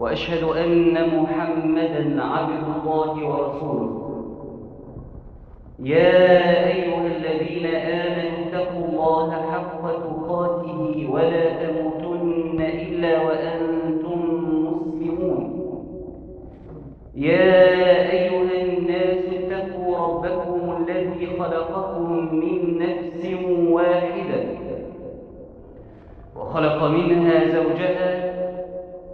وأشهد أن محمدا عبد الله ورسوله. يا أيها الذين آمنوا اتقوا الله حق تقاته ولا تموتن إلا وأنتم مسلمون. يا أيها الناس اتقوا ربكم الذي خلقكم من نفس واحدة. وخلق منها زوجها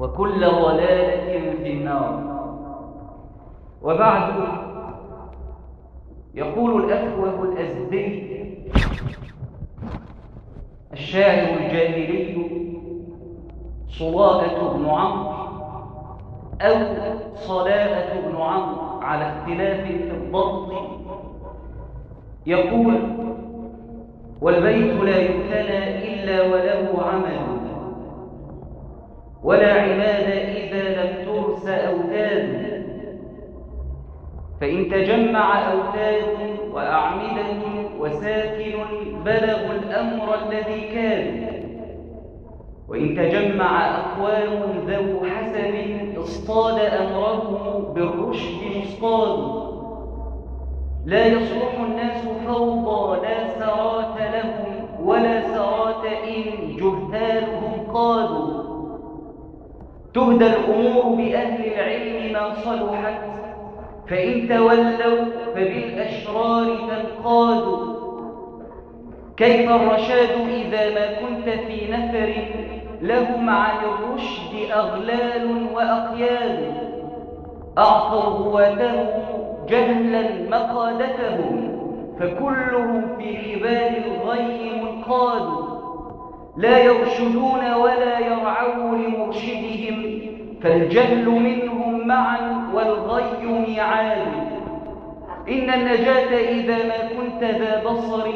وكل ضلالة في النار. وبعد يقول الأفوه الأزدي الشاعر الجاهلي صلاءة بن عمرو أو صلاءة بن عمرو على اختلاف في الضبط يقول والبيت لا يبتنى إلا وله عمل ولا عماد إذا لم ترس أوتاد. فإن تجمع أوتاد وأعمدة وساكن بلغوا الأمر الذي كان. وإن تجمع أقوام ذو حسب اصطاد أمره بالرشد مصطاد. لا يصلح الناس فوضى لا سرات لهم ولا سرات إن جهالهم قادوا. تهدى الأمور بأهل العلم ما صلحت فإن تولوا فبالأشرار تنقاد. كيف الرشاد إذا ما كنت في نفر لهم عن الرشد أغلال وأقياد. أعطوا هواتهم جهلا مقادتهم فكلهم في حبال الغي منقاد. لا يرشدون ولا يرعون لمرشدهم فالجهل منهم معا والغي ميعاد. إن النجاة إذا ما كنت ذا بصر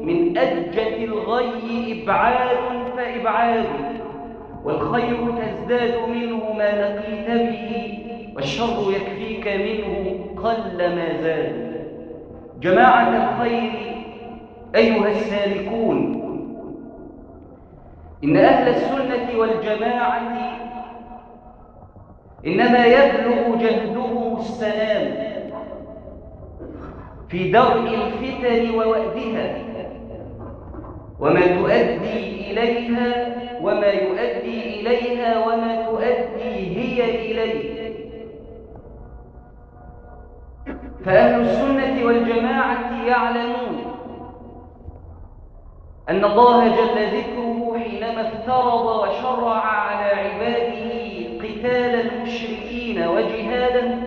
من أجة الغي إبعاد فإبعاد والخير تزداد منه ما لقيت به والشر يكفيك منه قل ما زاد. جماعة الخير أيها السالكون إن أهل السنة والجماعة إنما يبلغ جهدهم السلام في درء الفتن ووأدها وما تؤدي إليها وما يؤدي إليها وما تؤدي هي إليه. فأهل السنة والجماعة يعلمون أن الله جل ذكره حينما افترض وشرع على عباده قتال المشركين وجهادا.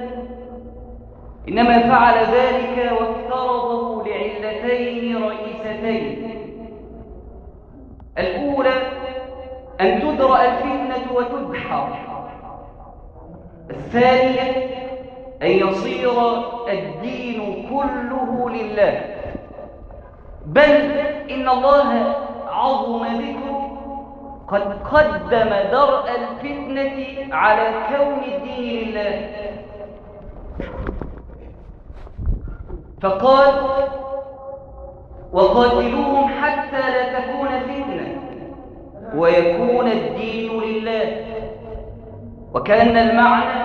إنما فعل ذلك وافترضه لعلتين رئيستين. الأولى أن تدرأ الفتنة وتدحر. الثانية أن يصير الدين كله لله. بل إن الله عظم ذكره قد قدم درء الفتنة على كون الدين. لله فقال وقاتلوهم حتى لا تكون فتنة ويكون الدين لله. وكأن المعنى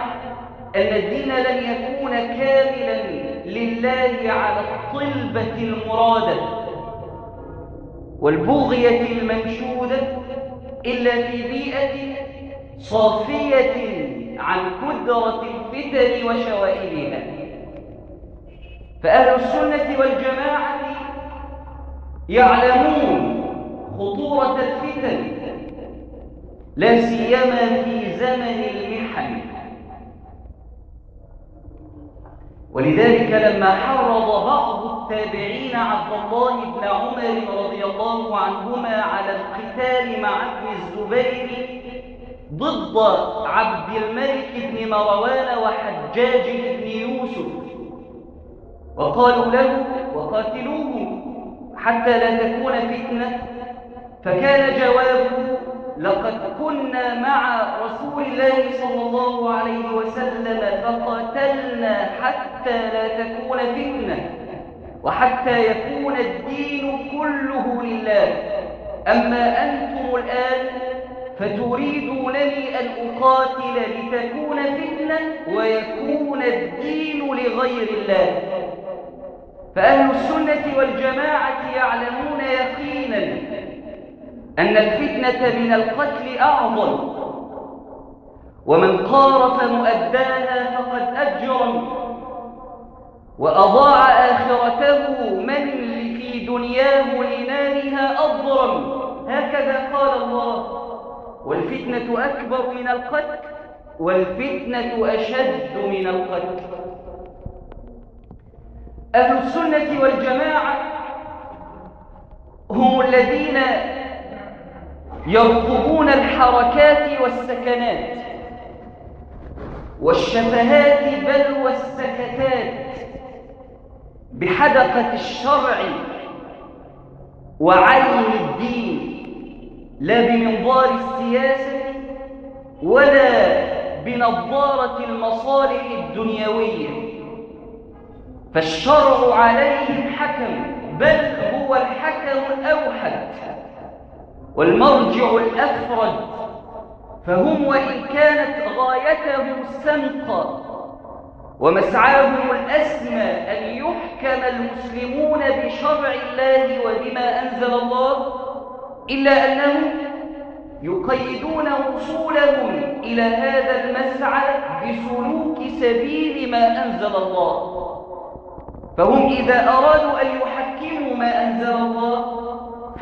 أن الدين لن يكون كاملا لله على الطلبة المرادة والبغية المنشودة إلا في بيئة صافية عن كدرة الفتن وشوائبها. فأهل السنة والجماعة يعلمون خطورة الفتن لا سيما في زمن المحن. ولذلك لما حرض بعض التابعين عبد الله بن عمر رضي الله عنهما على القتال مع ابن الزبير ضد عبد الملك بن مروان وحجاج بن يوسف. وقالوا له وقاتلوه حتى لا تكون فتنة. فكان جوابه لقد كنا مع رسول الله صلى الله عليه وسلم فقاتلنا حتى لا تكون فتنة وحتى يكون الدين كله لله. أما أنتم الآن فتريدونني أن أقاتل لتكون فتنة ويكون الدين لغير الله. فأهل السنة والجماعة يعلمون يقينا أن الفتنة من القتل أعظم. ومن قارف مؤداها فقد أجرم وأضاع آخرته من في دنياه لنارها أضرم. هكذا قال الله. والفتنة أكبر من القتل والفتنة أشد من القتل. أهل السنة والجماعة هم الذين يرقبون الحركات والسكنات. والشفهات بل والسكتات. بحدقة الشرع وعين الدين. لا بمنظار السياسة ولا بنظارة المصالح الدنيوية. فالشرع عليهم حكم بل هو الحكم الأوحد والمرجع الأفرد فهم وإن كانت غايتهم السمقة ومسعاهم الأسمى أن يحكم المسلمون بشرع الله وبما أنزل الله إلا أنهم يقيدون وصولهم إلى هذا المسعى بسلوك سبيل ما أنزل الله. فهم إذا أرادوا أن يحكموا ما أنزل الله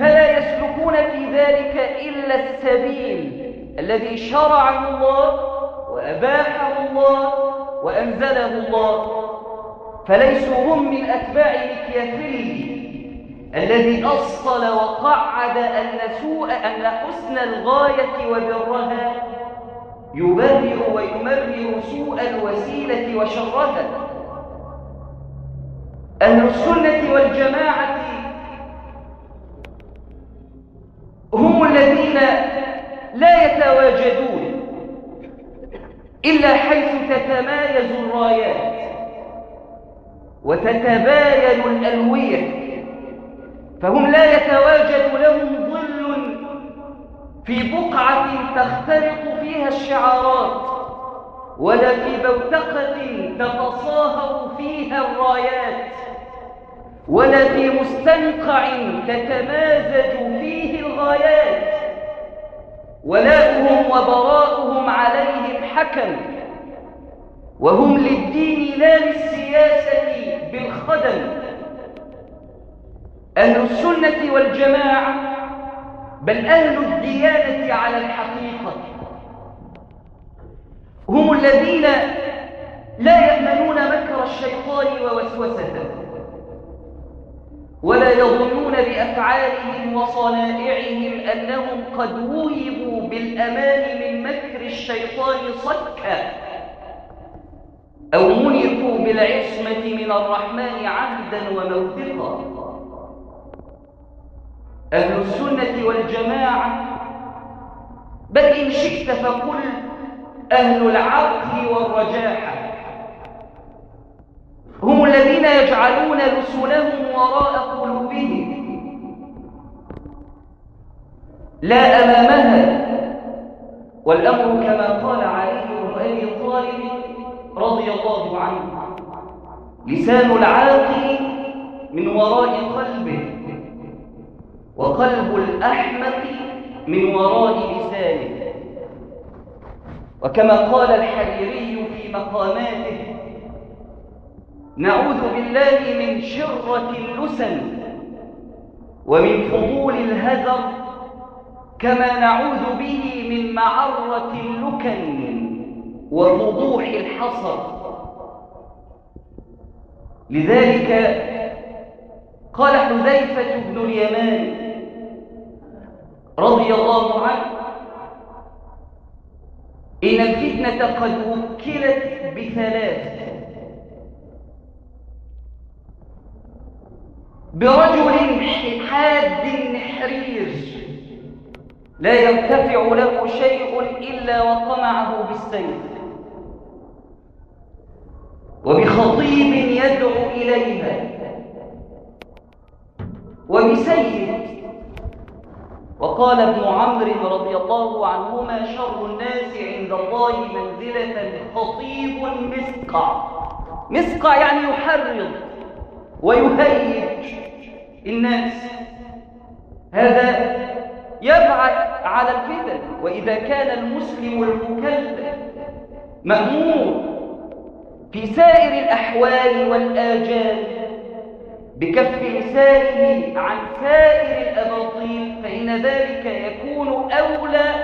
فلا يسلكون في ذلك إلا السبيل الذي شرعه الله وأباحه الله وأنزله الله. فليسوا هم من أتباع مكيافيلي الذي أصل وقعد أن سوء أن حسن الغاية وبرها يبرر ويمرر سوء الوسيلة وشرها. أهل السنة والجماعة هم الذين لا يتواجدون إلا حيث تتمايز الرايات وتتباين الألوية فهم لا يتواجد لهم ظل في بقعة تختلط فيها الشعارات ولا في بوتقة تتصاهر فيها الرايات ولا في مستنقع تتمازج فيه الغايات. ولاؤهم وبراؤهم عليهم حكم وهم للدين لا للسياسة بالخدم. أهل السنة والجماعة بل أهل الديانة على الحقيقة. هم الذين لا يأمنون مكر الشيطان ووسوسته. ولا يظنون بأفعالهم وصنائعهم أنهم قد وهبوا بالأمان من مكر الشيطان صكا أو منحوا بالعصمة من الرحمن عهدا وموثقا. أهل السنة والجماعة بل إن شئت فقل أهل العقل والرجاحة. هم الذين يجعلون رسلهم وراء قلوبهم. لا أمامها. والأمر كما قال علي بن أبي طالب رضي الله عنه. لسان العاقل من وراء قلبه وقلب الأحمق من وراء لسانه. وكما قال الحريري في مقاماته نعوذ بالله من شرة اللسن ومن فضول الهزر كما نعوذ به من معرة اللكن وفضوح الحصر. لذلك قال حذيفة بن اليمان رضي الله عنه إن الفتنة قد وكلت بثلاث. برجل حاد حرير. لا يرتفع له شيء إلا وقمعه بالسيف. وبخطيب يدعو إليها وبسيد وقال ابن عمرو رضي الله عنهما شر الناس عند الله منزلة خطيب مسقع. مسقع يعني يحرض. ويهيج الناس. هذا يبعث على الفتن وإذا كان المسلم المكلف مأمور في سائر الأحوال والآجال بكف لسانه عن سائر الأباطيل فإن ذلك يكون أولى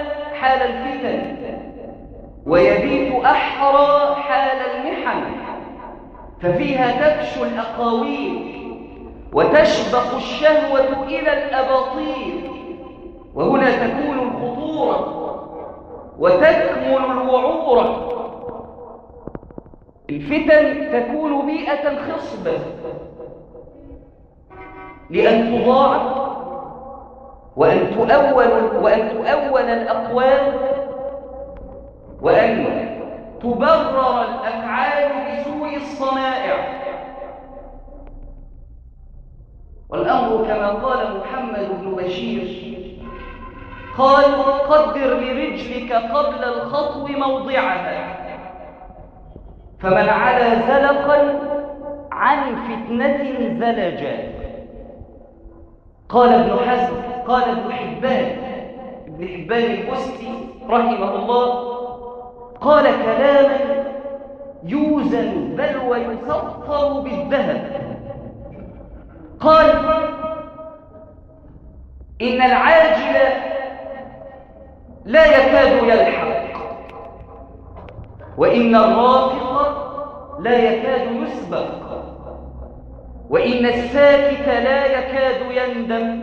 حال الفتن ويبيت أحرى حال المحن. ففيها تفشو الأقاويل وتشبق الشهوة إلى الأباطيل وهنا تكون الخطورة وتكمل الوعورة. الفتن تكون بيئة خصبة لأن تضاعف وأن تؤول وأن تؤول الأقوال وأن تبرر الأفعال بسوء الصنائع. والأمر كما قال محمد بن بشير قال قدر لرجلك قبل الخطو موضعها فمن على زلقا عن فتنة زلجا. قال ابن حزم قال ابن حبان ابن حبان البستي رحمه الله قال كلاما يوزن بل ويسطر بالذهب. قال إن العاجل لا يكاد يلحق وإن الرافق لا يكاد يسبق وإن الساكت لا يكاد يندم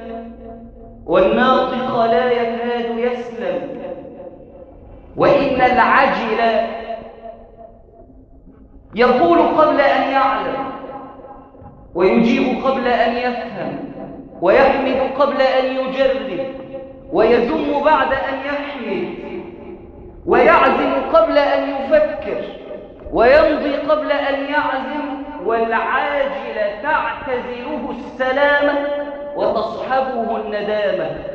والناطق لا يكاد يسلم. وإن العجل يقول قبل أن يعلم ويجيب قبل أن يفهم ويحمد قبل أن يجرب ويذم بعد أن يحمد ويعزم قبل أن يفكر ويمضي قبل أن يعزم والعاجل تعتزله السلامة وتصحبه الندامة.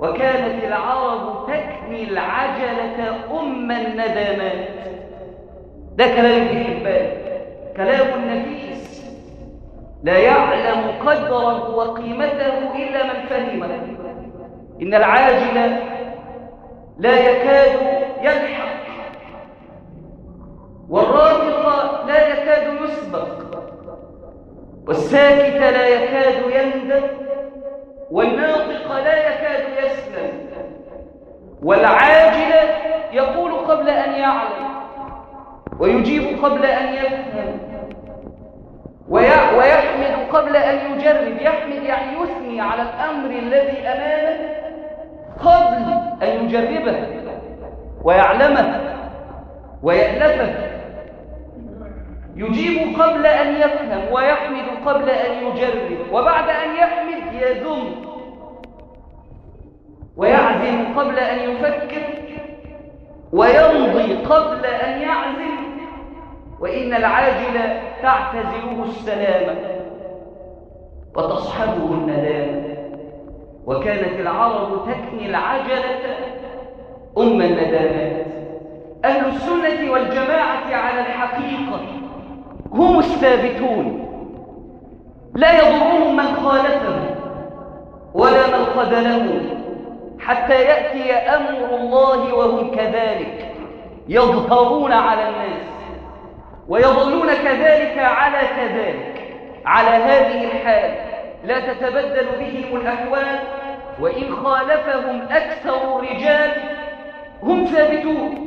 وكانت العرب تكني العجلة أم الندامات. ده كلام ابن حبان. كلام نفيس لا يعلم قدره وقيمته إلا من فهمه إن العاجل لا يكاد يلحق. والرافق لا يكاد يسبق. والساكت لا يكاد يندم والناطق لا يكاد يسلم. والعاجل يقول قبل أن يعلم ويجيب قبل أن يفهم ويحمد قبل أن يجرب يحمد يعني يثني على الأمر الذي أمامه قبل أن يجربه ويعلمه ويألفه. يجيب قبل أن يفهم ويحمد قبل أن يجرب وبعد أن يحمد يذم. ويعزم قبل أن يفكر ويمضي قبل أن يعزل وإن العاجل تعتزله السلامة وتصحبه الندامة وكانت العرب تكني العجلة أم الندامات. أهل السنة والجماعة على الحقيقة. هم الثابتون. لا يضرهم من خالفهم ولا من خذلهم. حتى يأتي أمر الله وهم كذلك يظهرون على الناس ويظلون كذلك على كذلك. على هذه الحال لا تتبدل بهم الأحوال وإن خالفهم أكثر الرجال هم ثابتون.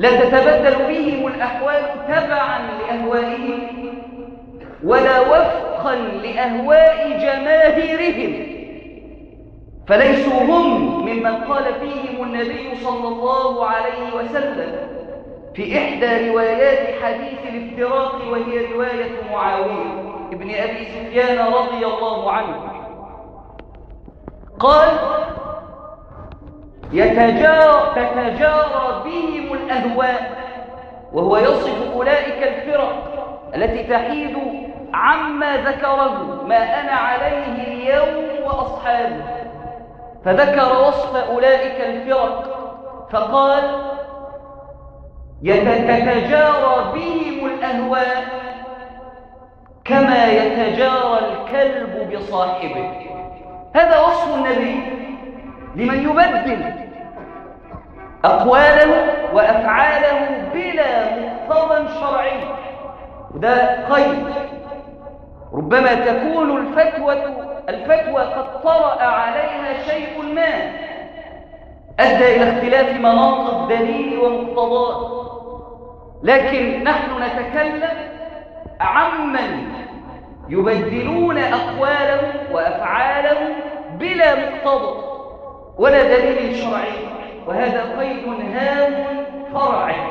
لا تتبدل بهم الأحوال تبعا لأهوائهم ولا وفقا لأهواء جماهيرهم. فليسوا هم ممن قال فيهم النبي صلى الله عليه وسلم في إحدى روايات حديث الافتراق وهي رواية معاوية ابن أبي سفيان رضي الله عنه. قال يتجار تتجارى بهم الأهواء وهو يصف أولئك الفرق التي تحيد عما ذكره ما أنا عليه اليوم وأصحابه. فذكر وصف أولئك الفرق فقال يتتجارى بهم الأهواء كما يتجارى الكلب بصاحبه. هذا وصف النبي. لمن يبدل أقواله وأفعاله بلا مقتضى شرعي. وده قيد. ربما تكون الفتوى الفتوى قد طرأ عليها شيء ما. أدى إلى اختلاف مناط الدليل ومقتضاه لكن نحن نتكلم عمن يبدلون أقوالهم وأفعالهم بلا مقتضى. ولا دليل شرعي وهذا قيد هام فرعي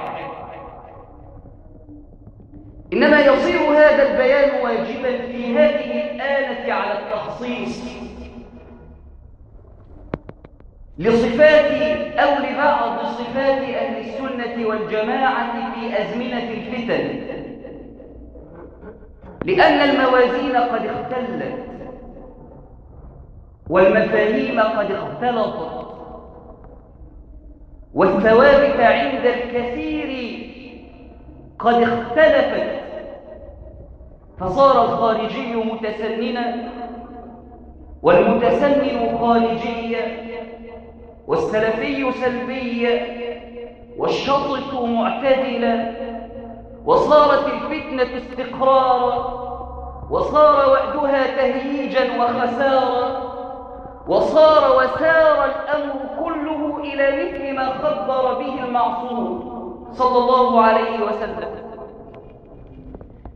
إنما يصير هذا البيان واجبا في هذه الآلة على التخصيص لصفات أو لبعض صفات أهل السنة والجماعة في أزمنة الفتن. لأن الموازين قد اختلت. والمفاهيم قد اختلطت والثوابت عند الكثير قد اختلفت. فصار الخارجي متسننا والمتسنن خارجيا والسلفي سلبيا والشطط معتدلا وصارت الفتنة استقرارا وصار وعدها تهييجا وخسارا. وصار وسار الأمر كله إلى مثل ما خبر به المعصوم صلى الله عليه وسلم.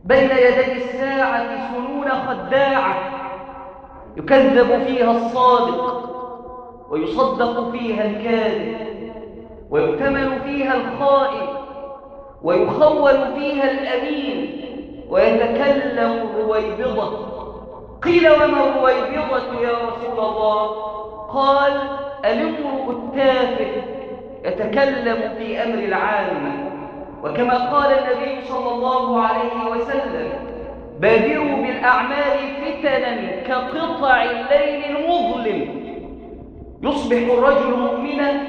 بين يدي الساعة سنون خداعة يكذب فيها الصادق ويصدق فيها الكاذب ويؤتمن فيها الخائن ويخول فيها الأمين ويتكلم الرويبضة قيل وما الرويبضة يا رسول الله؟ قال الامرؤ التافه يتكلم في أمر العالم وكما قال النبي صلى الله عليه وسلم بادروا بالأعمال فتنا كقطع الليل المظلم. يصبح الرجل مؤمنا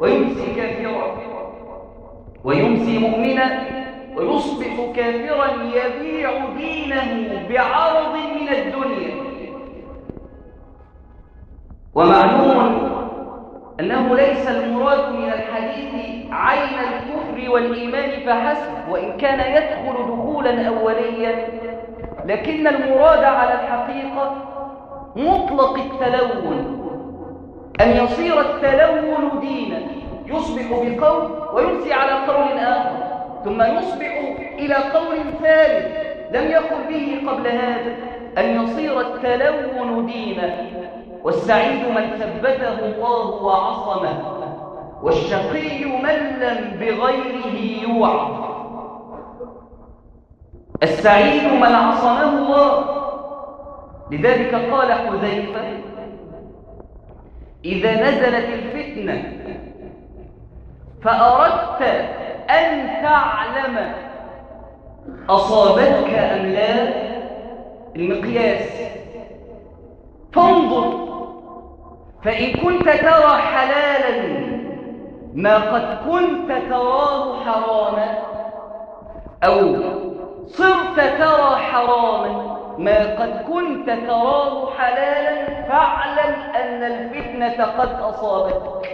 ويمسي كافرا ويمسي مؤمنا ويصبح كافرا يبيع دينه بعرض من الدنيا. ومعلوم أنه ليس المراد من الحديث عين الكفر والإيمان فحسب وإن كان يدخل دخولا أوليا. لكن المراد على الحقيقة مطلق التلون أن يصير التلون دينا. يصبح بقول ويمسي على قول آخر ثم يصبح إلى قول ثالث لم يقل به قبل هذا. أن يصير التلون دينا والسعيد من ثبته الله وعصمه والشقي من لم بغيره يوعظ. السعيد من عصمه الله. لذلك قال حذيفة إذا نزلت الفتنة فأردت أن تعلم أصابتك أم لا؟ المقياس. فانظر. فإن كنت ترى حلالا ما قد كنت تراه حراما أو صرت ترى حراما ما قد كنت تراه حلالا فاعلم أن الفتنة قد أصابتك.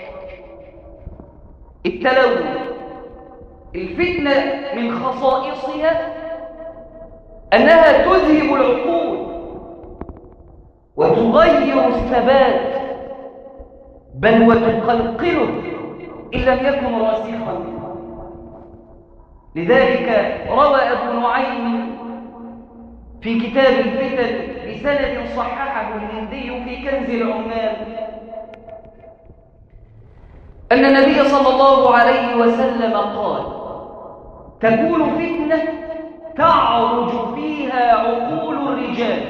التلون الفتنة من خصائصها أنها تذهب العقول وتغير الثبات بل وتقلقله إن لم يكن راسخا. لذلك روى أبو نعيم في كتاب الفتن بسند صححه الهندي في كنز العمال أن النبي صلى الله عليه وسلم قال تكون فتنة تعرج فيها عقول الرجال.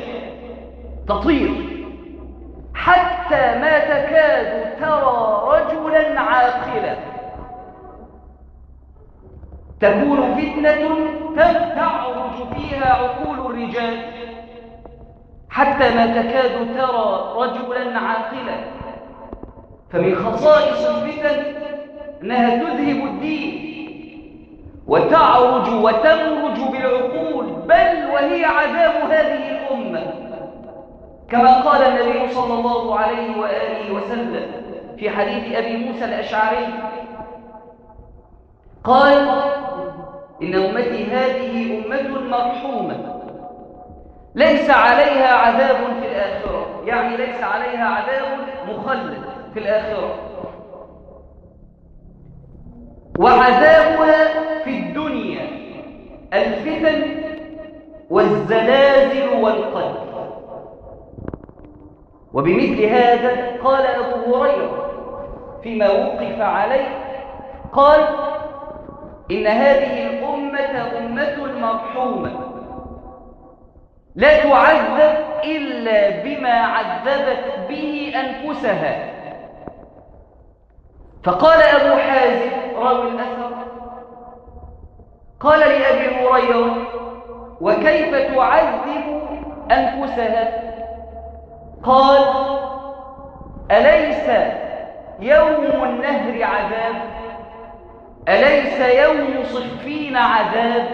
تطير. حتى ما تكاد ترى رجلا عاقلا. تكون فتنة تعرج فيها عقول الرجال. حتى ما تكاد ترى رجلا عاقلا. فمن خصائص الفتن أنها تذهب الدين. وتعرج وتمرج بالعقول بل وهي عذاب هذه الأمة. كما قال النبي صلى الله عليه وآله وسلم في حديث أبي موسى الأشعري قال إن أمتي هذه أمة مرحومة ليس عليها عذاب في الآخرة. يعني ليس عليها عذاب مخلد في الآخرة. وعذابها في الدنيا الفتن والزلازل والقدر وبمثل هذا قال أبو هريرة فيما وقف عليه قال إن هذه الأمة أمة مرحومة لا تعذب إلا بما عذبت به أنفسها. فقال أبو حازم راوي الأثر قال لأبي هريرة وكيف تعذب أنفسها؟ قال أليس يوم النهر عذاب؟ أليس يوم صفين عذاب؟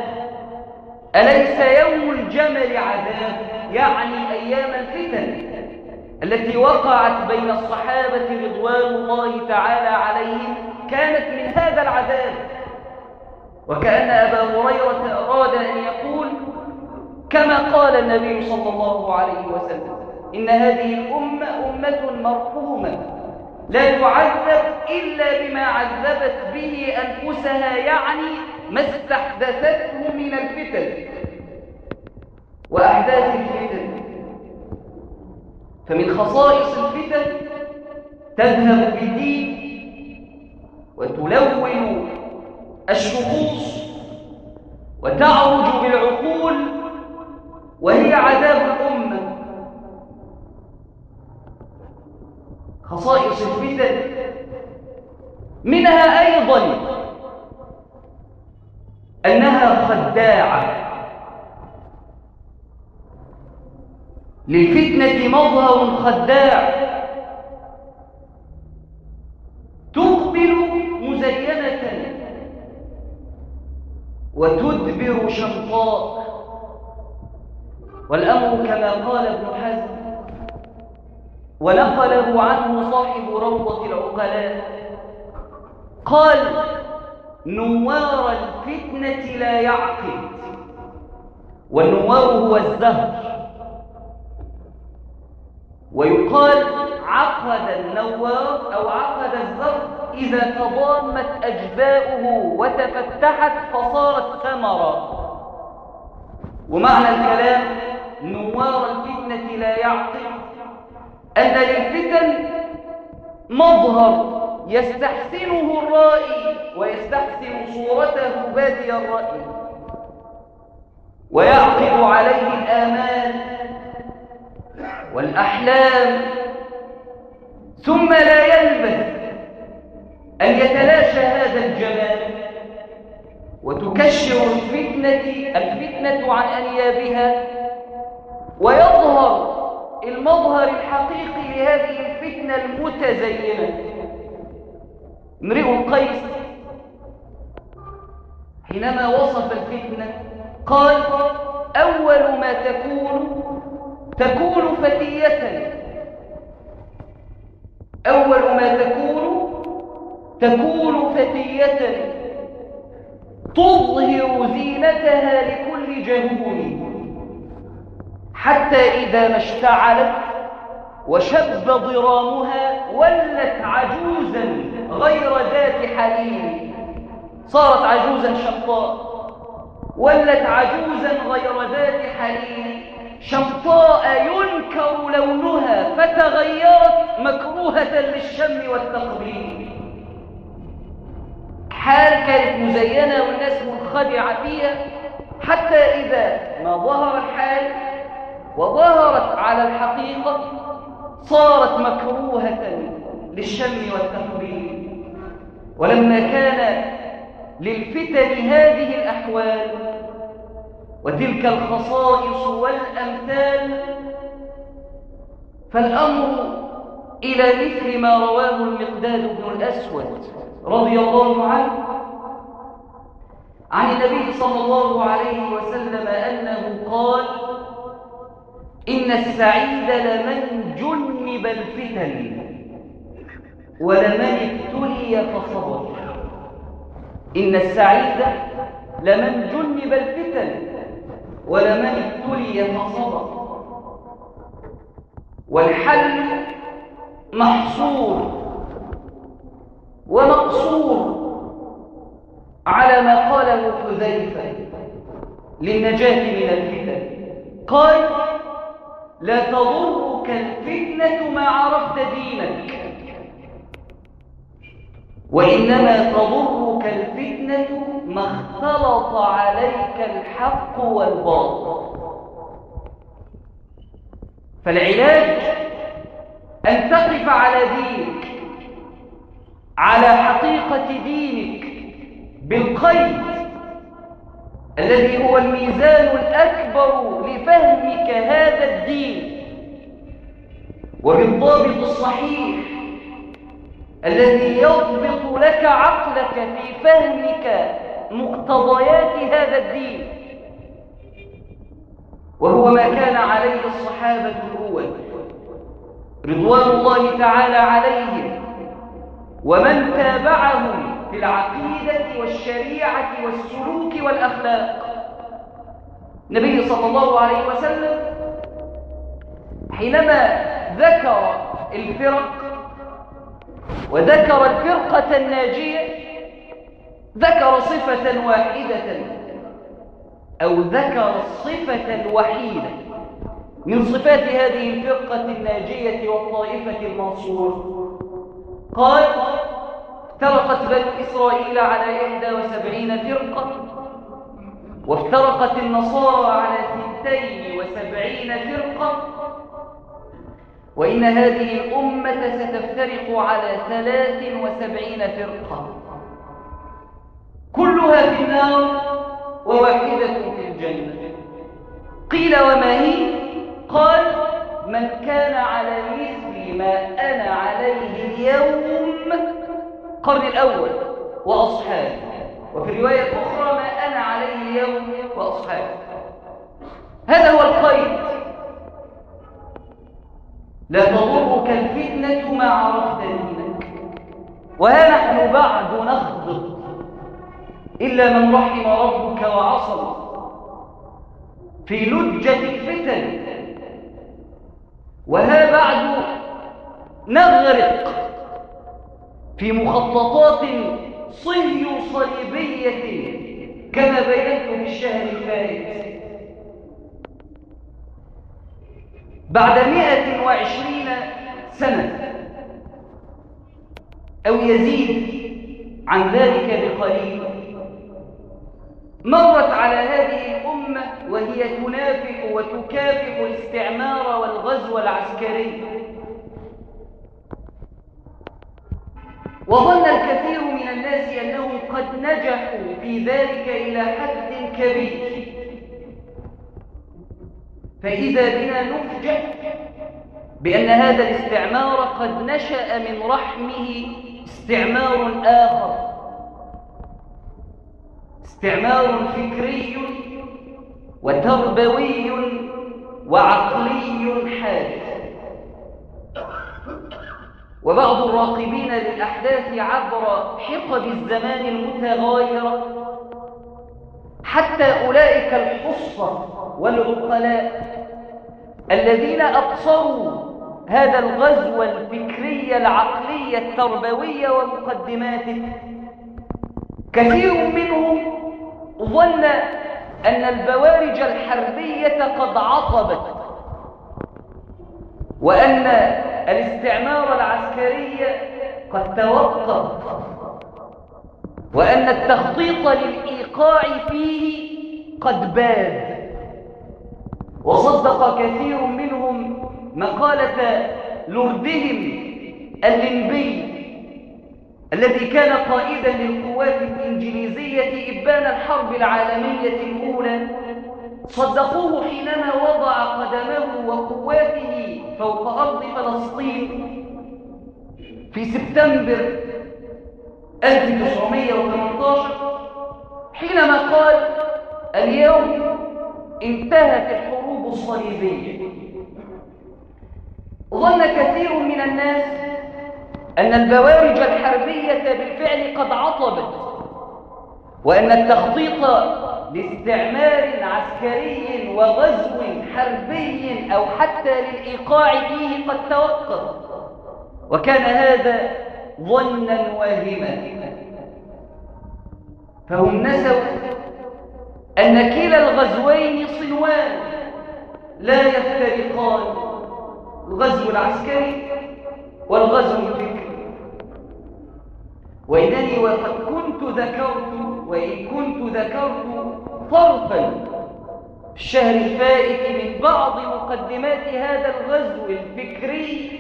أليس يوم الجمل عذاب؟ يعني أيام الفتن. التي وقعت بين الصحابة رضوان الله تعالى عليهم كانت من هذا العذاب. وكأن أبا هريرة أراد أن يقول كما قال النبي صلى الله عليه وسلم إن هذه الأمة أمة مرحومة لا تعذب إلا بما عذبت به أنفسها يعني ما استحدثته من الفتن وأحداث الفتن. فمن خصائص الفتن تذهب بالدين وتلون الشخوص وتعرج بالعقول وهي عذاب الأمة. خصائص الفتن منها أيضا أنها خداعة. للفتنة مظهر خداع. تقبل مزينة وتدبر شمطاء والأمر كما قال ابن حزم ونقله عنه صاحب روضة العقلاء. قال نوار الفتنة لا يعقد والنوار هو الزهر. ويقال عقد النوار أو عقد الزهر إذا تضامت أجزاؤه وتفتحت فصارت ثمرة. ومعنى الكلام نوار الفتنة لا يعقل. أن للفتن مظهر يستحسنه الرائي ويستحسن صورته بادي الرأي ويعقد عليه الآمال والأحلام ثم لا يلبث أن يتلاشى هذا الجمال وتكشر الفتنة الفتنة عن أنيابها ويظهر المظهر الحقيقي لهذه الفتنة المتزينة. امرئ القيس حينما وصف الفتنة قال أول ما تكون تكون فتية. أول ما تكون تكون فتية. تظهر زينتها لكل جهول حتى إذا ما اشتعلت وشب ضرامها ولت عجوزا غير ذات حليم. صارت عجوزا شطاء ولت عجوزا غير ذات حليم. شطاء ينكر لونها فتغيرت مكروهة للشم والتقبيل حال كانت مزينة والناس منخدعة فيها حتى إذا ما ظهر الحال وظهرت على الحقيقة صارت مكروهة للشم والتقبيل ولما كان للفتن هذه الأحوال وتلك الخصائص والأمثال فالأمر إلى مثل ما رواه المقداد بن الأسود رضي الله عنه عن النبي صلى الله عليه وسلم أنه قال إن السعيد لمن جنب الفتن ولمن ابتلي فصبر. إن السعيد لمن جنب الفتن ولمن ابتلي فصبر. والحل محصور ومقصور على ما قاله حذيفة للنجاة من الفتن. قال لا تضرك الفتنة ما عرفت دينك وإنما تضرك الفتنة ما اختلط عليك الحق والباطل. فالعلاج أن تقف على دينك على حقيقة دينك بالقيد الذي هو الميزان الأكبر لفهمك هذا الدين. وبالضابط الصحيح الذي يضبط لك عقلك في فهمك مقتضيات هذا الدين. وهو ما كان عليه الصحابة الأول. رضوان الله تعالى عليهم. ومن تابعهم في العقيدة والشريعة والسلوك والأخلاق. النبي صلى الله عليه وسلم حينما ذكر الفرق وذكر الفرقة الناجية ذكر صفة واحدة أو ذكر الصفة الوحيدة من صفات هذه الفرقة الناجية والطائفة المنصور. قال افترقت بنو إسرائيل على إحدى وسبعين فرقة وافترقت النصارى على ثنتين وسبعين فرقة. وإن هذه الأمة ستفترق على ثلاث وسبعين فرقة. كلها في النار وواحدة في الجنة. قيل وما هي؟ قال من كان على مثل ما أنا عليه اليوم القرن الأول وأصحابه وفي الرواية الأخرى ما أنا عليه اليوم وأصحابه هذا هو القيد. لا تضرك الفتنة ما عرفت دينك وها نحن بعد نخضر إلا من رحم ربك وعصم. في لجة الفتن. وها بعد نغرق. في مخططات صهي صليبية كما بينت في الشهر الفائت بعد مئة وعشرين سنة. أو يزيد عن ذلك بقليل. مرت على هذه الأمة وهي تنافح وتكافح الاستعمار والغزو العسكري. وظن الكثير من الناس أنهم قد نجحوا في ذلك إلى حد كبير. فإذا بنا نفجأ بأن هذا الاستعمار قد نشأ من رحمه استعمار آخر. استعمار فكري وتربوي وعقلي حادث. وبعض الراقبين للأحداث عبر حقب الزمان المتغايرة حتى أولئك الحصة والعقلاء الذين أبصروا هذا الغزو الفكري العقلي التربوي ومقدماته كثير منهم ظن أن البوارج الحربية قد عطبت وأن الاستعمار العسكري قد توقف وأن التخطيط للإيقاع فيه قد باد. وصدق كثير منهم مقالة لردهم اللينبي الذي كان قائدا للقوات الإنجليزية إبان الحرب العالمية الأولى صدقوه حينما وضع قدمه وقواته فوق أرض فلسطين في سبتمبر 1918 حينما قال اليوم انتهت الحروب الصليبية ظن كثير من الناس أن البوارج الحربية بالفعل قد عطبت وأن التخطيط لاستعمار عسكري وغزو حربي أو حتى للإيقاع فيه قد توقف. وكان هذا ظنا واهما. فهم نسوا أن كلا الغزوين صنوان لا يفترقان الغزو العسكري والغزو الفكري. وإنني وقد كنت ذكرت وإن كنت ذكرت طرفا الشهر الفائت من بعض مقدمات هذا الغزو الفكري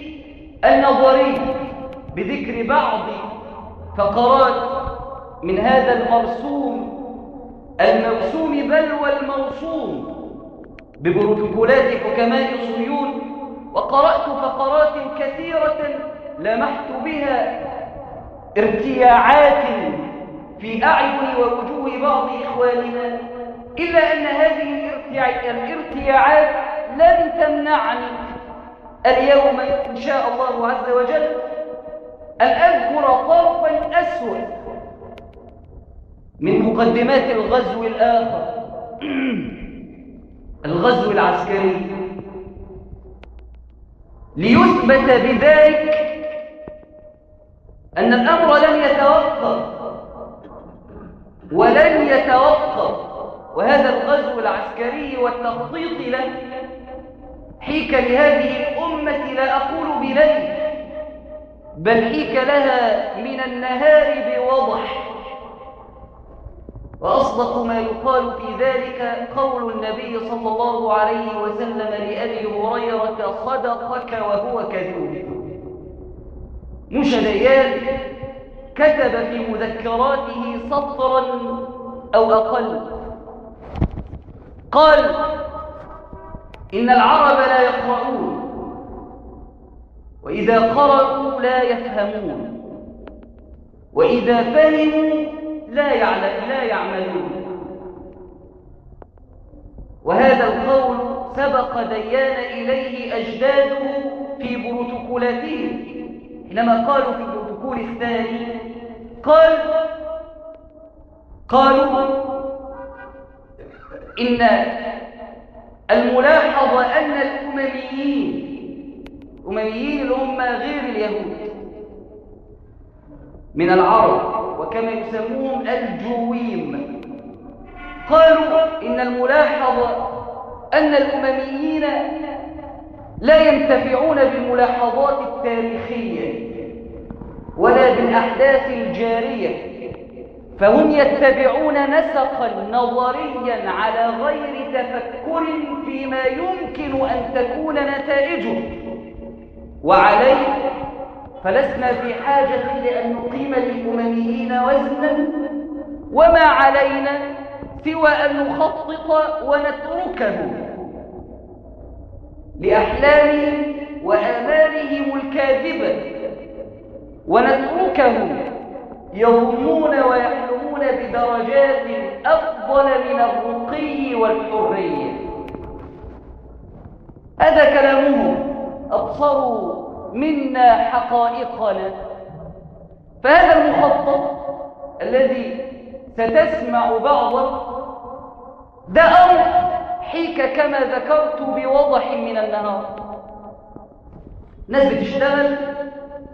النظري بذكر بعض فقرات من هذا المرسوم الموسوم بل والموصوم ببروتوكولات حكماء صهيون وقرأت فقرات كثيرة لمحت بها ارتياعات في أعين ووجوه بعض إخواننا إلا أن هذه الارتياعات لن تمنعني اليوم إن شاء الله عز وجل أن أذكر طرفا أسود من مقدمات الغزو الآخر. الغزو العسكري. ليثبت بذلك أن الأمر لن يتوقف ولن يتوقف وهذا الغزو العسكري والتخطيط له. حيك لهذه الأمة لا أقول بليل بل حيك لها من النهار بوضح. وأصدق ما يقال في ذلك قول النبي صلى الله عليه وسلم لأبي هريرة صدقك وهو كذوب. مش ديان كتب في مذكراته سطرا أو أقل. قال إن العرب لا يقرؤون وإذا قرأوا لا يفهمون وإذا فهموا لا يعلم لا يعملون. وهذا القول سبق ديان إليه أجداده في بروتوكولاتهم. حينما قالوا في البروتوكول الثاني قال قالوا إن الملاحظة أن الأمميين الأمميين اللي هم غير اليهود من العرب وكما يسموهم الجويم قالوا إن الملاحظة أن الأمميين لا ينتفعون بالملاحظات التاريخية ولا بالأحداث الجارية فهم يتبعون نسقا نظريا على غير تفكر فيما يمكن أن تكون نتائجه. وعليه فلسنا في حاجة لأن نقيم للأمميين وزنا وما علينا سوى أن نخطط ونتركه. لأحلامهم وآمالهم الكاذبة. ونتركه يظنون ويحلمون بدرجات أفضل من الرقي والحرية. هذا كلامهم. أبصروا منا حقائقنا. فهذا المخطط الذي ستسمع بعضه. ده أمر حيك كما ذكرت بوضح من النهار. ناس بتشتغل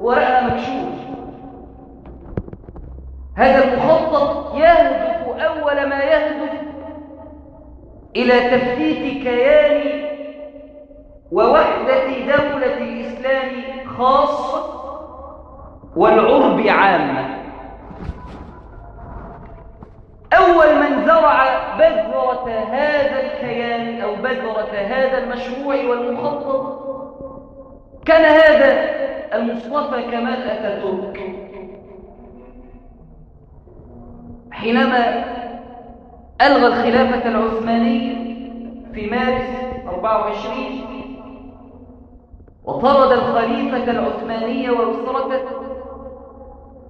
ورقها مكشوف. هذا المخطط يهدف أول ما يهدف إلى تفتيت كيان ووحدة دولة الإسلام خاصة والعرب عامة. أول من زرع بذرة هذا الكيان أو بذرة هذا المشروع والمخطط. كان هذا المصطفى كمال أتاتورك. حينما ألغى الخلافة العثمانية في مارس 24 وطرد الخليفة العثمانية وأسرته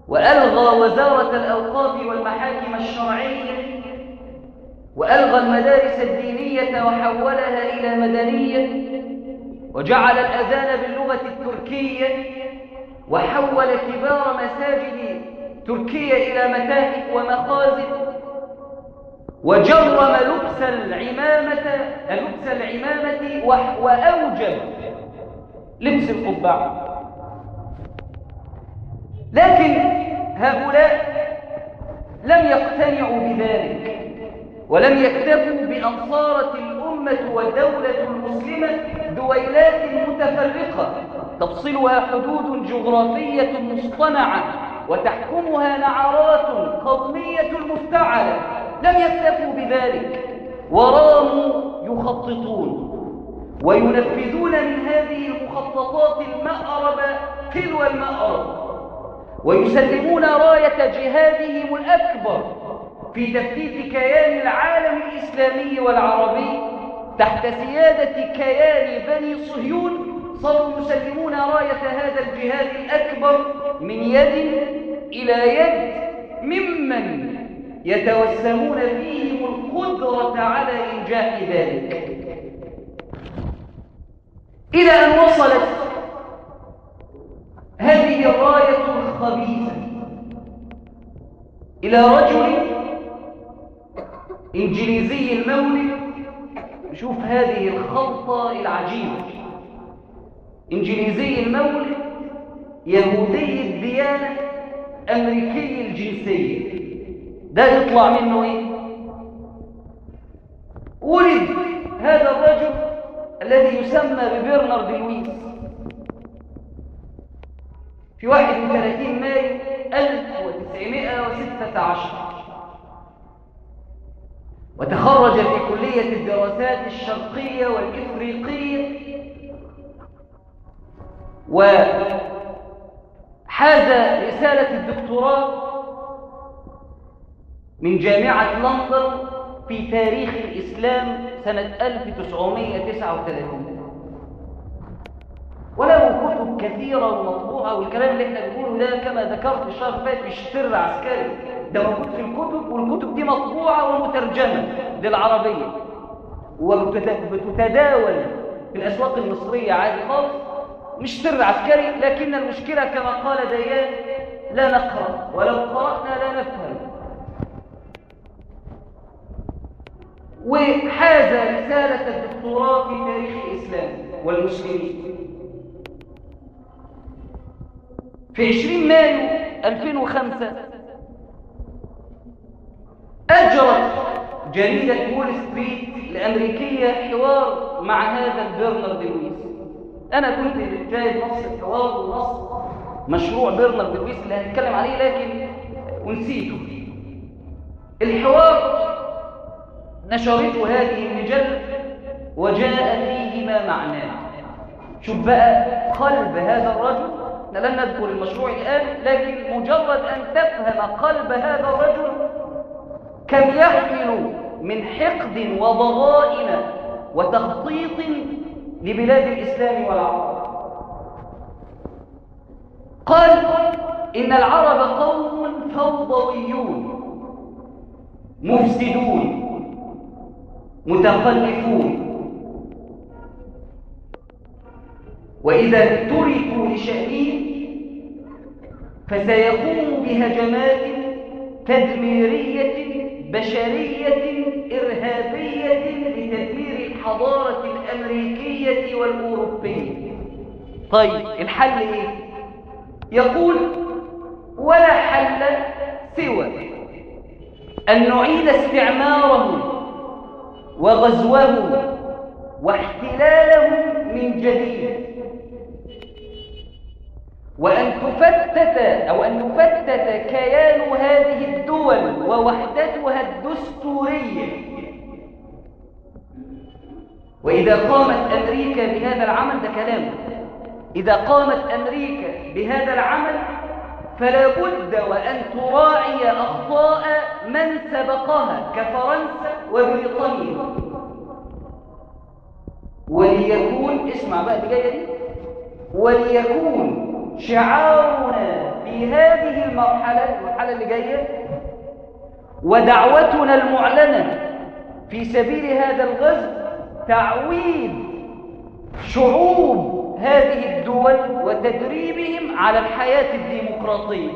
وألغى وزارة الأوقاف والمحاكم الشرعية وألغى المدارس الدينية وحولها إلى مدنية وجعل الأذان باللغة التركية وحول كبار مساجد تركيا إلى متاحف ومخازن وجرم لبس العمامة لبس العمامة وأوجب لبس القبعة. لكن هؤلاء لم يقتنعوا بذلك ولم يكتفوا بأن صارت الأمة والدولة المسلمة دويلات متفرقة تفصلها حدود جغرافية مصطنعة وتحكمها نعرات قومية مفتعلة لم يكتفوا بذلك وراموا يخططون وينفذون من هذه المخططات المأرب تلو المأرب. ويسلمون راية جهادهم الأكبر في تفتيت كيان العالم الإسلامي والعربي تحت سيادة كيان بني صهيون صاروا يسلمون راية هذا الجهاد الأكبر من يد إلى يد ممن يتوسمون فيهم القدرة على إنجاح ذلك. إلى أن وصلت هذه الراية الخبيثة إلى رجل إنجليزي المولد شوف هذه الخلطة العجيبة. إنجليزي المولد يهودي الديانة أمريكي الجنسية ده يطلع منه إيه؟ ولد هذا الرجل الذي يسمى ببرنارد لويس. في 31 مايو 1916 وتخرج في كلية الدراسات الشرقية والإفريقية وحاز رسالة الدكتوراه من جامعة لندن في تاريخ الإسلام سنة 1939 وله كتب كثيرة ومطبوعة والكلام اللي إحنا بنقوله ده كما ذكرت الشهر اللي فات مش سر عسكري ده موجود في الكتب والكتب دي مطبوعة ومترجمة للعربية. وبتتداول في الأسواق المصرية عادي خالص. مش سر عسكري لكن المشكلة كما قال ديان لا نقرأ. ولو قرأنا لا نفهم. وحاز رسالة الدكتوراه في تاريخ الإسلام والمسلمين. في 20 مايو 2005 أجرت جريدة وول ستريت الأمريكية حوار مع هذا برنارد لويس. أنا كنت جايب نص الحوار ونص مشروع برنارد لويس اللي هنتكلم عليه لكن ونسيته. الحوار نشرته هذه المجلة وجاء فيه ما معناه. شوف بقى قلب هذا الرجل. إحنا لن نذكر المشروع الآن لكن مجرد أن تفهم قلب هذا الرجل كم يحمل من حقد وضغائن وتخطيط لبلاد الإسلام والعرب. قال إن العرب قوم فوضويون مفسدون متخلفون. وإذا تركوا لشأنهم فسيقوم بهجمات تدميرية بشرية إرهابية لتدمير الحضارة الأمريكية والأوروبية طيب الحل إيه؟ يقول ولا حل سوى أن نعيد استعمارهم وغزوهم واحتلالهم من جديد وأن تفتت أو أن يفتت كيان هذه الدول ووحدتها الدستورية. وإذا قامت أمريكا بهذا العمل ده كلام. إذا قامت أمريكا بهذا العمل فلا بد وأن تراعي أخطاء من سبقها كفرنسا وبريطانيا. وليكون اسمع بقى دي وليكون شعارنا في هذه المرحلة المرحلة اللي جاية ودعوتنا المعلنة في سبيل هذا الغزو تعويد شعوب هذه الدول وتدريبهم على الحياة الديمقراطية.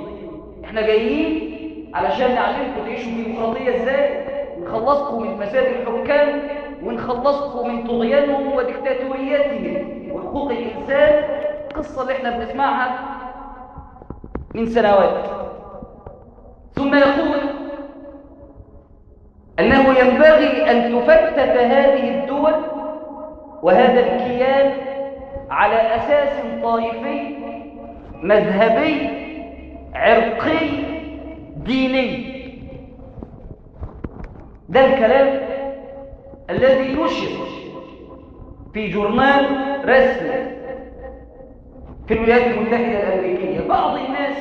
إحنا جايين علشان نعلمكم تعيشوا ديمقراطية إزاي؟ نخلصكم من فساد الحكام ونخلصكم من طغيانهم وديكتاتورياتهم وحقوق الإنسان القصة اللي إحنا بنسمعها من سنوات. ثم يقول أنه ينبغي أن تفتت هذه الدول وهذا الكيان على أساس طائفي مذهبي عرقي ديني. ده الكلام الذي نشر في جورنال رسمي. في الولايات المتحدة الأمريكية. بعض الناس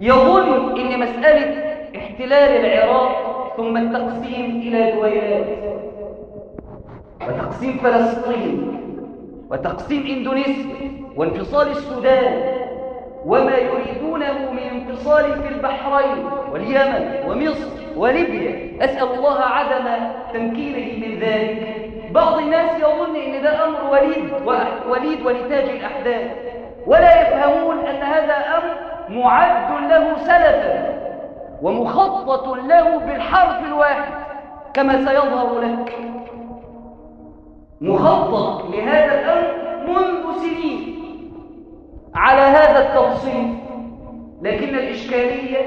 يظن أن مسألة احتلال العراق ثم التقسيم إلى دويلات وتقسيم فلسطين وتقسيم إندونيسيا وانفصال السودان وما يريدونه من انفصال في البحرين واليمن ومصر وليبيا. أسأل الله عدم تمكينه من ذلك. بعض الناس يظن إن ده أمر وليد وليد ولتاج الأحداث ولا يفهمون أن هذا أمر معد له سلفا ومخطط له بالحرف الواحد كما سيظهر لك. مخطط لهذا الأمر منذ سنين على هذا التفصيل لكن الإشكالية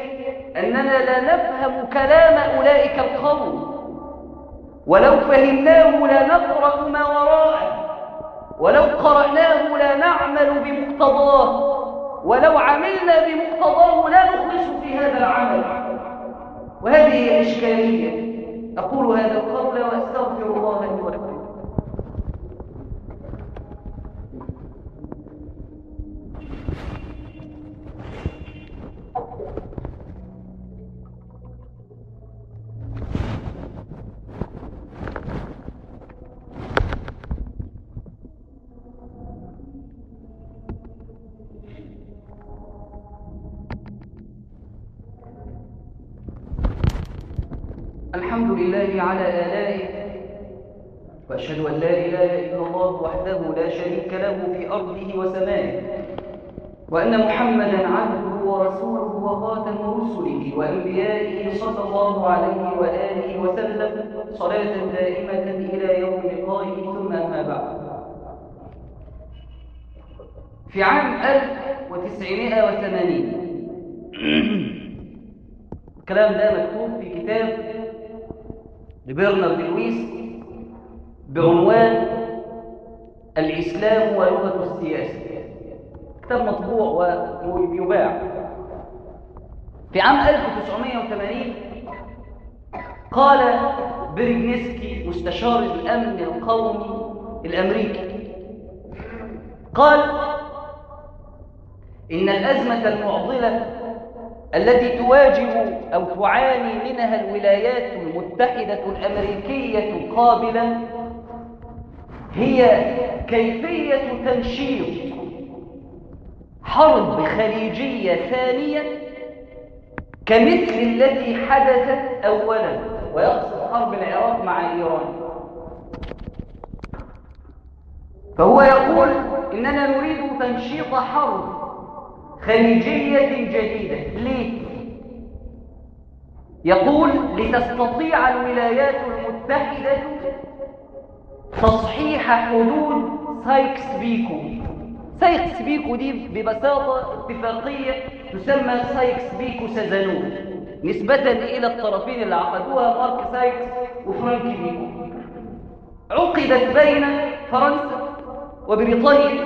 أننا لا نفهم كلام أولئك القوم. ولو فهمناه لا نقرأ ما وراءه. ولو قرأناه لا نعمل بمقتضاه. ولو عملنا بمقتضاه لا نخلص في هذا العمل. وهذه الإشكالية. أقول هذا القول وأستغفر الله لي ولكم الحمد لله على آلائه. وأشهد أن لا إله إلا الله وحده لا شريك له في أرضه وسمائه. وأن محمدا عبده ورسوله وخاتم رسله وأنبيائه صلى الله عليه وآله وسلم. صلاة دائمة إلى يوم لقائه ثم أما بعد. في عام 1980 الكلام ده مكتوب في كتاب لبرنارد لويس بعنوان الإسلام ولغة السياسة. كتاب مطبوع ويباع. في عام 1980 قال بريجنسكي مستشار الأمن القومي الأمريكي قال إن الأزمة المعضلة التي تواجه أو تعاني منها الولايات المتحدة الأمريكية قابلا هي كيفية تنشيط حرب خليجية ثانية كمثل التي حدثت أولا ويقصد حرب العراق مع إيران. فهو يقول إننا نريد تنشيط حرب خليجية جديدة. ليه؟ يقول لتستطيع الولايات المتحدة تصحيح حدود سايكس بيكو سايكس بيكو دي ببساطة اتفاقية تسمى سايكس بيكو سازانوف نسبة إلى الطرفين اللي عقدوها مارك سايكس وفرانك بيكو عقدت بين فرنسا وبريطانيا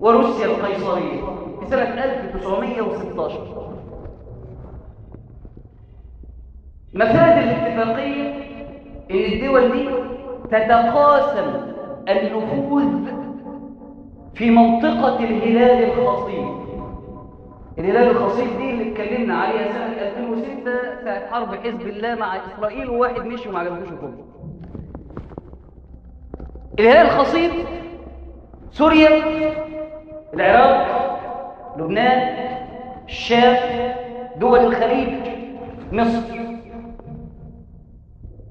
وروسيا القيصرية. في سنة 1916 مفاد الاتفاقية إن الدول دي تتقاسم النفوذ في منطقة الهلال الخصيب الهلال الخصيب دي اللي اتكلمنا عليها سنة 2006 ساعة حرب حزب الله مع إسرائيل وواحد مشي وما عجبوش الحكم الهلال الخصيب سوريا العراق لبنان الشام دول الخليج مصر.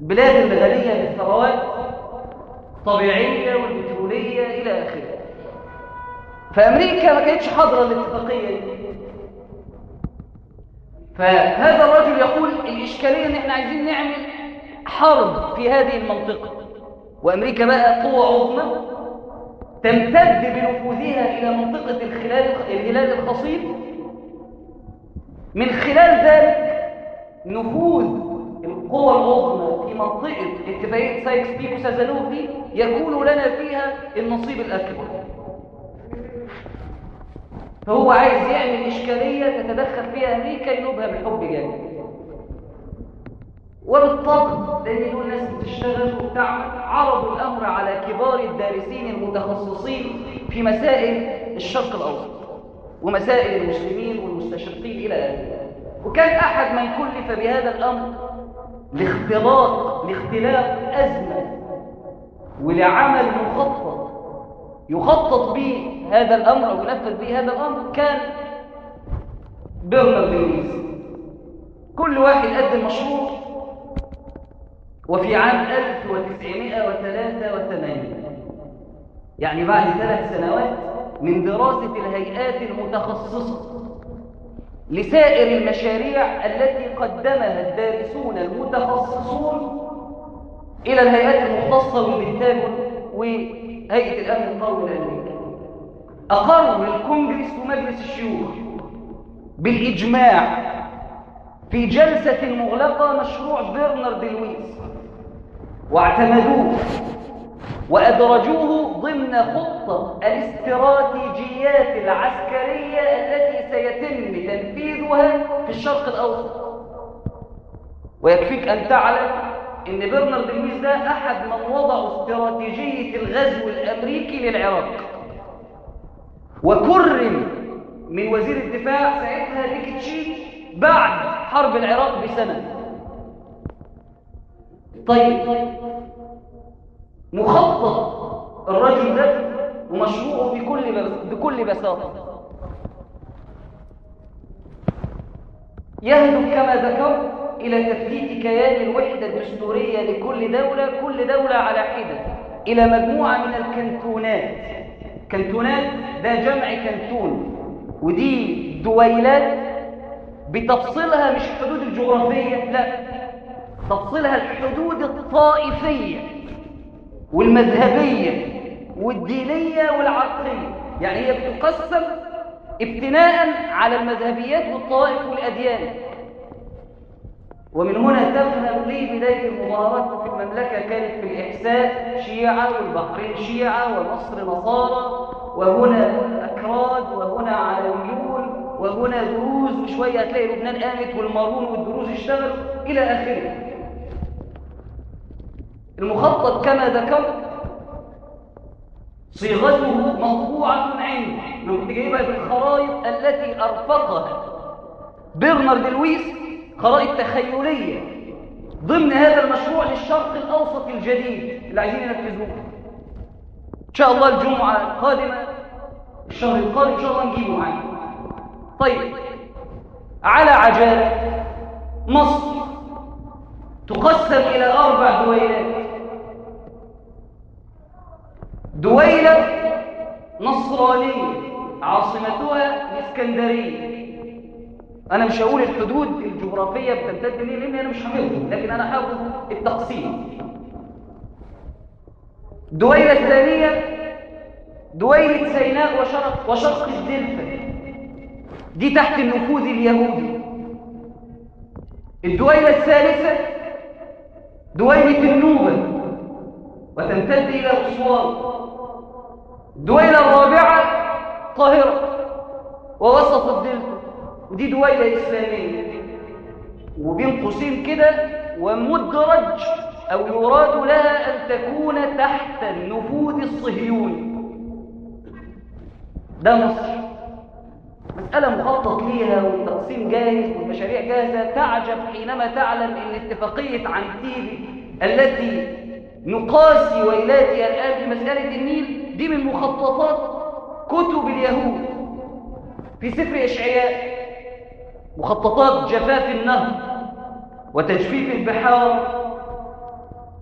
البلاد اللي غنية بالثروات الطبيعية والبترولية إلى آخره. فأمريكا ما كانتش حاضرة الاتفاقية دي. فهذا الرجل يقول الإشكالية إن إحنا عايزين نعمل حرب في هذه المنطقة. وأمريكا بقى قوة عظمى. تمتد بنفوذها إلى منطقة الهلال الخصيب. من خلال ذلك نفوذ القوى العظمى في منطقة اتفاقية سايكس بيكو سازانوفي يكون لنا فيها النصيب الأكبر. فهو عايز يعمل إشكالية تتدخل فيها أمريكا ينوبها بالحب جانب وبالطبع لأن دول ناس بتشتغل وبتعمل عرضوا الأمر على كبار الدارسين المتخصصين في مسائل الشرق الأوسط ومسائل المسلمين والمستشرقين إلى آخره. وكان أحد من كلف بهذا الأمر لاختلاق لاختلاق أزمة ولعمل مخطط يخطط به هذا الأمر أو ينفذ به هذا الأمر كان برنارد لويس كل واحد قدم مشروع وفي عام 1983 يعني بعد ثلاث سنوات من دراسة الهيئات المتخصصة لسائر المشاريع التي قدمها الدارسون المتخصصون إلى الهيئات المختصة بالبنتاجون وهيئة الأمن القومي الأمريكي أقر الكونجرس ومجلس الشيوخ بالإجماع في جلسة مغلقة مشروع برنارد لويس. واعتمدوه وأدرجوه ضمن خطة الاستراتيجيات العسكرية التي سيتم تنفيذها في الشرق الأوسط. ويكفيك أن تعلم أن برنارد لويس ده أحد من وضعوا استراتيجية الغزو الأمريكي للعراق. وكرم من وزير الدفاع ساعتها ديك تشي بعد حرب العراق بسنة. طيب مخطط الرجل ده ومشروعه بكل بكل بساطة. يهدف كما ذكرت إلى تثبيت كيان الوحدة الدستورية لكل دولة كل دولة على حدة. إلى مجموعة من الكنتونات. كنتونات ده جمع كنتون. ودي دويلات بتفصيلها مش الحدود الجغرافية لا. تفصيلها الحدود الطائفية والمذهبية والدينية والعقلية. يعني هي بتقسم ابتناء على المذهبيات والطوائف والأديان. ومن هنا تفهم ليه بداية المظاهرات في المملكة كانت في الإحساء شيعة والبحرين شيعة ومصر نصارى وهنا أكراد وهنا علويون وهنا دروز وشوية هتلاقي لبنان قامت والمارون والدروز اشتغلوا إلى آخره. المخطط كما ذكرت. صيغته مطبوعة عندي كنت جايبها في الخرائط التي أرفقها برنارد لويس خرائط تخيلية. ضمن هذا المشروع للشرق الأوسط الجديد. اللي عايزين ينفذوه إن شاء الله الجمعة القادمة الشهر القادم إن شاء الله نجيبه معانا طيب على عجالة مصر تقسم إلى أربع دويلات دويلة نصرانية عاصمتها الإسكندرية. أنا مش هقول الحدود الجغرافية بتمتد ليه لأن أنا مش حافظهم لكن أنا حافظ التقسيم. دويلة الثانية دويلة سيناء وشرق وشرق الدلتا. دي تحت النفوذ اليهودي. الدويلة الثالثة دويلة النوبة. وتمتد إلى أسوان. الدويلة الرابعة القاهرة ووسط الدلتا ودي دويلة إسلامية. وبين قوسين كده ومدرج أو يراد لها أن تكون تحت النفوذ الصهيوني. ده مصر. مسألة مخطط ليها والتقسيم جاهز والمشاريع جاهزة. تعجب حينما تعلم أن اتفاقية عنتيبي التي نقاسي ويلاتي الآن في مسألة النيل دي من مخططات كتب اليهود. في سفر إشعياء مخططات جفاف النهر وتجفيف البحار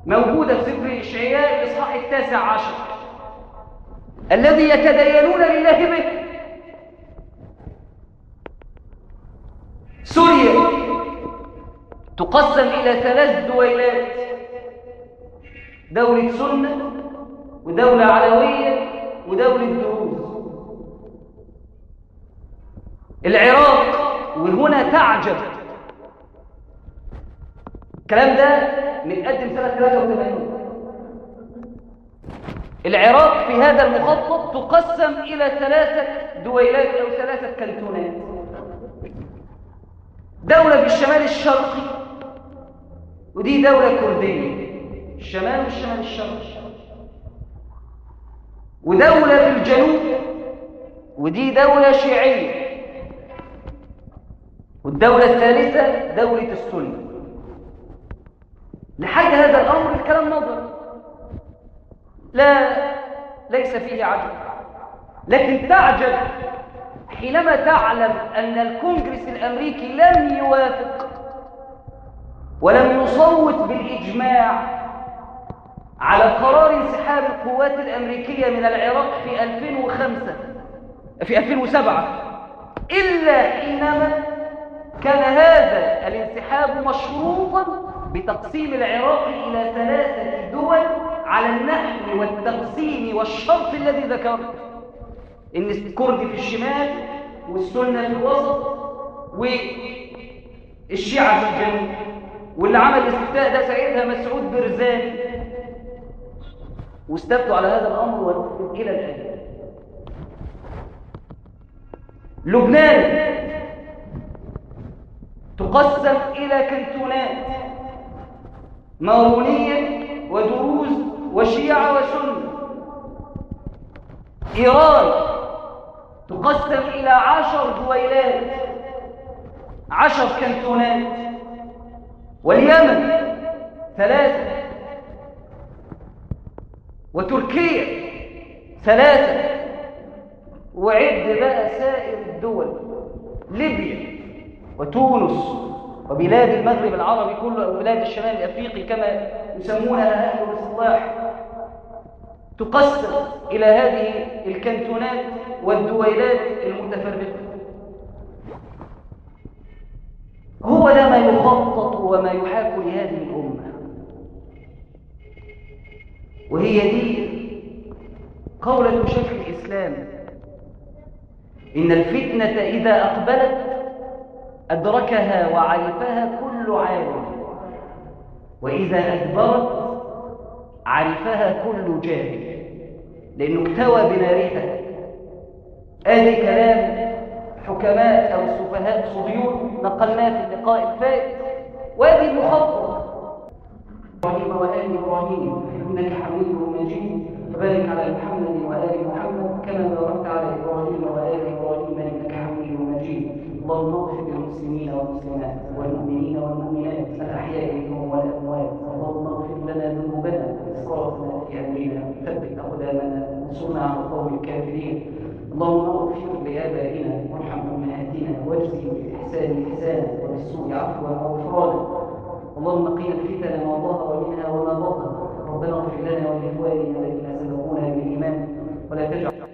موجودة في سفر إشعياء الإصحاح التاسع عشر. الذي يتدينون لله به سوريا تقسم إلى ثلاث دويلات دولة سنة ودولة علوية ودولة دروز. العراق وهنا تعجب. الكلام ده متقدم سنة 83 العراق في هذا المخطط تقسم إلى ثلاثة دويلات أو ثلاثة كنتونات. دولة في الشمال الشرقي ودي دولة كردية. الشمال والشمال الشرقي. ودولة في الجنوب ودي دولة شيعية. والدولة الثالثة دولة السنة. لحد هذا الأمر الكلام نظري. لا ليس فيه عجب لكن تعجب حينما تعلم أن الكونجرس الأمريكي لم يوافق ولم يصوت بالإجماع على قرار انسحاب القوات الأمريكية من العراق في 2005 في 2007 إلا حينما كان هذا الانسحاب مشروطا بتقسيم العراق إلى ثلاثة دول على النحو والتقسيم والشرط الذي ذكرت. إن الكرد في الشمال والسنة في الوسط والشيعة في الجنوب. واللي عمل الاستفتاء ده ساعتها مسعود برزاني. واستفتوا على هذا الأمر واتفق إلى الآن لبنان تقسم إلى كنتونات مارونية ودروز وشيعة وسنة. إيران تقسم إلى عشر دويلات عشر كنتونات. واليمن ثلاثة. وتركيا ثلاثة وعد بقى سائر الدول ليبيا وتونس وبلاد المغرب العربي كله أو بلاد الشمال الأفريقي كما يسمونها أهل الاصطلاح تقسم إلى هذه الكنتونات والدويلات المتفرقة. هو ده ما يخطط وما يحاك لهذه الأمة. وهي دي قولة شيخ الإسلام. إن الفتنة إذا أقبلت أدركها وعرفها كل عالم وإذا أدبرت عرفها كل جاهل. لأنه اكتوى بنارها آدي كلام حكماء أو سفهاء صهيون نقلناه في اللقاء الفائت وهذه المخطط إبراهيم وآل إبراهيم إنك حميد مجيد. وبارك على محمد وآل محمد كما باركت على إبراهيم وآل إبراهيم إنك حميد مجيد. اللهم اغفر للمسلمين والمسلمات والمؤمنين والمؤمنات الأحياء منهم والأموات. اللهم اغفر لنا ذنوبنا وإسرافنا في أمرنا. ثبت أقدامنا وانصرنا على القوم الكافرين. اللهم اغفر لآبائنا وارحم أمهاتنا واجزهم بالإحسان إحسانا وبالسوء عفوا وغفرانا اللهم قيل الفتن ما ظهر منها وما بطن. ربنا اغفر لنا ولإخواننا الذين سبقونا بالإيمان. ولا تجعل